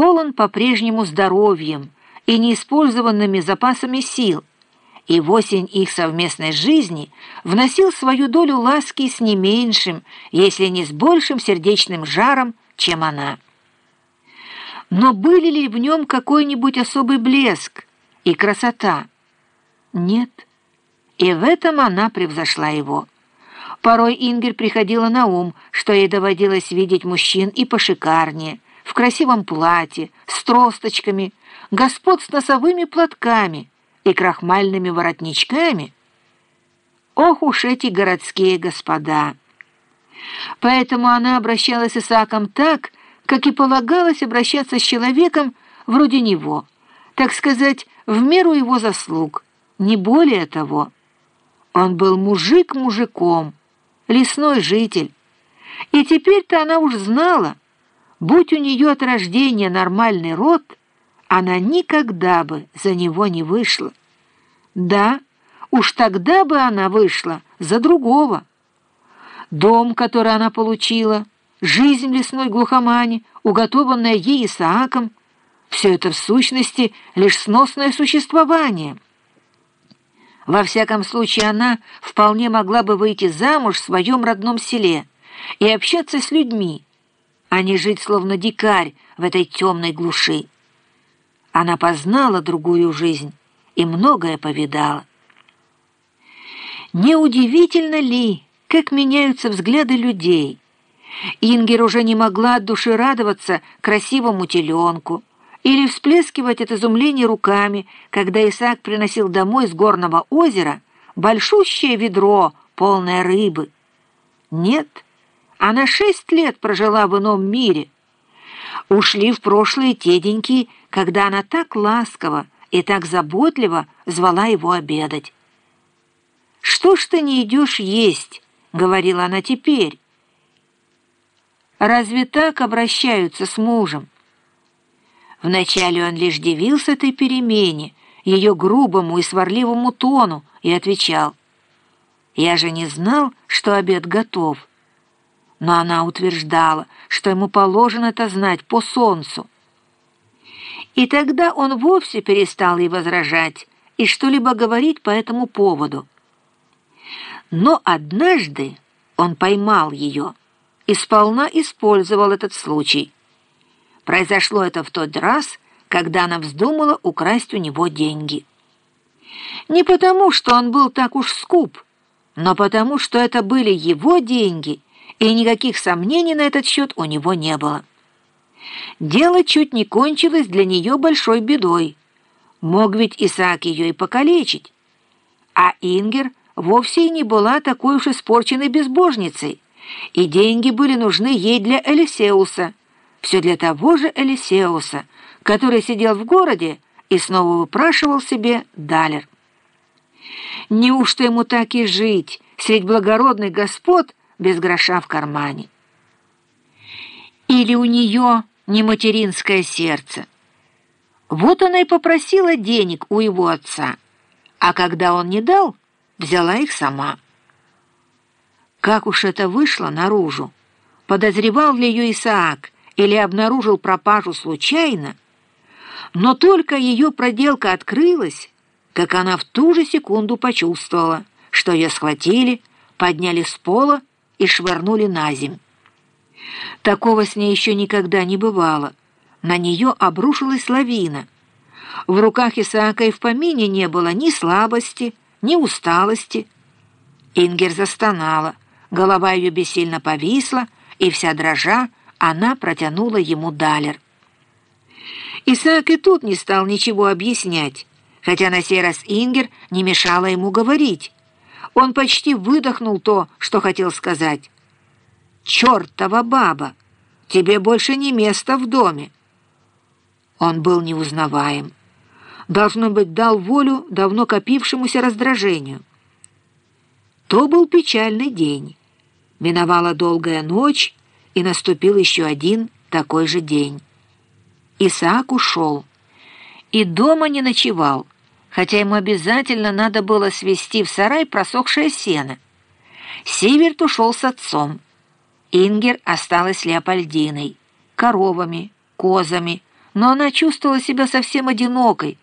полон по-прежнему здоровьем и неиспользованными запасами сил, и в осень их совместной жизни вносил свою долю ласки с не меньшим, если не с большим сердечным жаром, чем она. Но были ли в нем какой-нибудь особый блеск и красота? Нет. И в этом она превзошла его. Порой Ингер приходила на ум, что ей доводилось видеть мужчин и пошикарнее, в красивом платье, с тросточками, господ с носовыми платками и крахмальными воротничками. Ох уж эти городские господа! Поэтому она обращалась с Исааком так, как и полагалось обращаться с человеком вроде него, так сказать, в меру его заслуг, не более того. Он был мужик мужиком, лесной житель. И теперь-то она уж знала, будь у нее от рождения нормальный род, она никогда бы за него не вышла. Да, уж тогда бы она вышла за другого. Дом, который она получила, жизнь лесной глухомане, уготованная ей Исааком, все это в сущности лишь сносное существование — во всяком случае, она вполне могла бы выйти замуж в своем родном селе и общаться с людьми, а не жить словно дикарь в этой темной глуши. Она познала другую жизнь и многое повидала. Неудивительно ли, как меняются взгляды людей? Ингер уже не могла от души радоваться красивому теленку, или всплескивать от изумления руками, когда Исаак приносил домой с горного озера большущее ведро, полное рыбы. Нет, она шесть лет прожила в ином мире. Ушли в прошлые те деньки, когда она так ласково и так заботливо звала его обедать. «Что ж ты не идешь есть?» — говорила она теперь. «Разве так обращаются с мужем?» Вначале он лишь дивился этой перемене, ее грубому и сварливому тону, и отвечал, «Я же не знал, что обед готов». Но она утверждала, что ему положено это знать по солнцу. И тогда он вовсе перестал ей возражать и что-либо говорить по этому поводу. Но однажды он поймал ее и сполна использовал этот случай — Произошло это в тот раз, когда она вздумала украсть у него деньги. Не потому, что он был так уж скуп, но потому, что это были его деньги, и никаких сомнений на этот счет у него не было. Дело чуть не кончилось для нее большой бедой. Мог ведь Исаак ее и покалечить. А Ингер вовсе и не была такой уж испорченной безбожницей, и деньги были нужны ей для Элисеуса — все для того же Элисеуса, который сидел в городе и снова выпрашивал себе далер. Неужто ему так и жить, средь благородных господ, без гроша в кармане? Или у нее не материнское сердце? Вот она и попросила денег у его отца, а когда он не дал, взяла их сама. Как уж это вышло наружу? Подозревал ли ее Исаак, или обнаружил пропажу случайно, но только ее проделка открылась, как она в ту же секунду почувствовала, что ее схватили, подняли с пола и швырнули на земь. Такого с ней еще никогда не бывало. На нее обрушилась лавина. В руках Исаака и в помине не было ни слабости, ни усталости. Ингер застонала, голова ее бессильно повисла, и вся дрожа она протянула ему далер. Исаак и тут не стал ничего объяснять, хотя на сей раз Ингер не мешала ему говорить. Он почти выдохнул то, что хотел сказать. «Чертова баба! Тебе больше не место в доме!» Он был неузнаваем. Должно быть, дал волю давно копившемуся раздражению. То был печальный день. Миновала долгая ночь, и наступил еще один такой же день. Исаак ушел и дома не ночевал, хотя ему обязательно надо было свести в сарай просохшее сено. Сиверт ушел с отцом. Ингер осталась Леопольдиной, коровами, козами, но она чувствовала себя совсем одинокой,